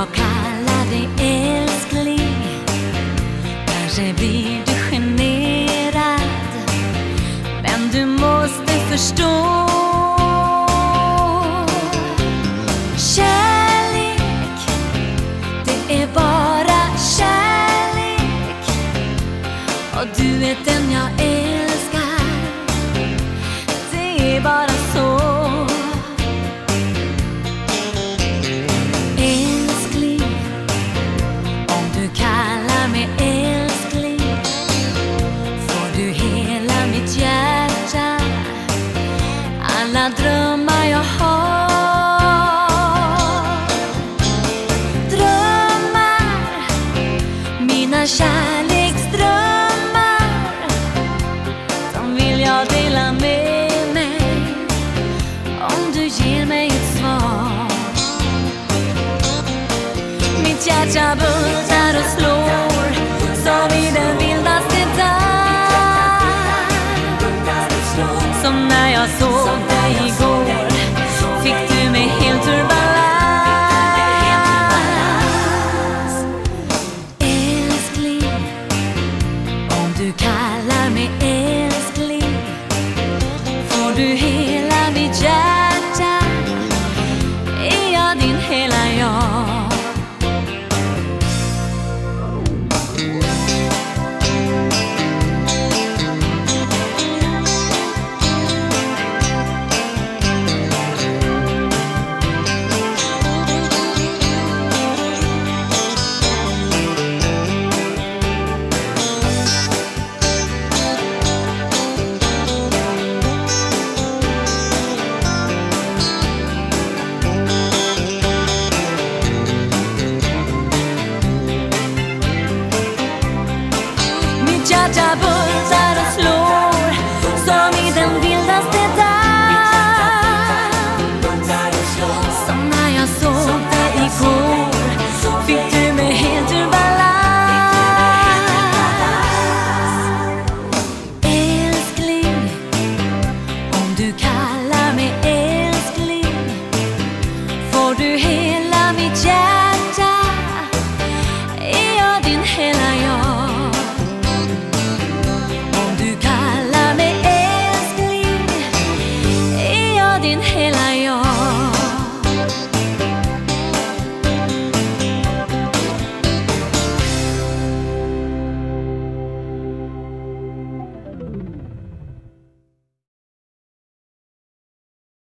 jag kallar dig älskling. Kanske blir du generad. Men du måste förstå. Kärlek, det är bara kärlek. Och du är den jag är Alla drömmar jag har. Drömmar Mina kärleksdrömmar. De vill jag dela med mig Om du ger mig ett svar. Mitt hjärta bultar och slår som i den 어딘 해나요? hjärta bultar och slår som i den vildaste dans. Som när jag såg dig igår fick du mig helt ur balans. Älskling, om du kallar mig älskling får du hela mitt hjärta. Är jag din hela jag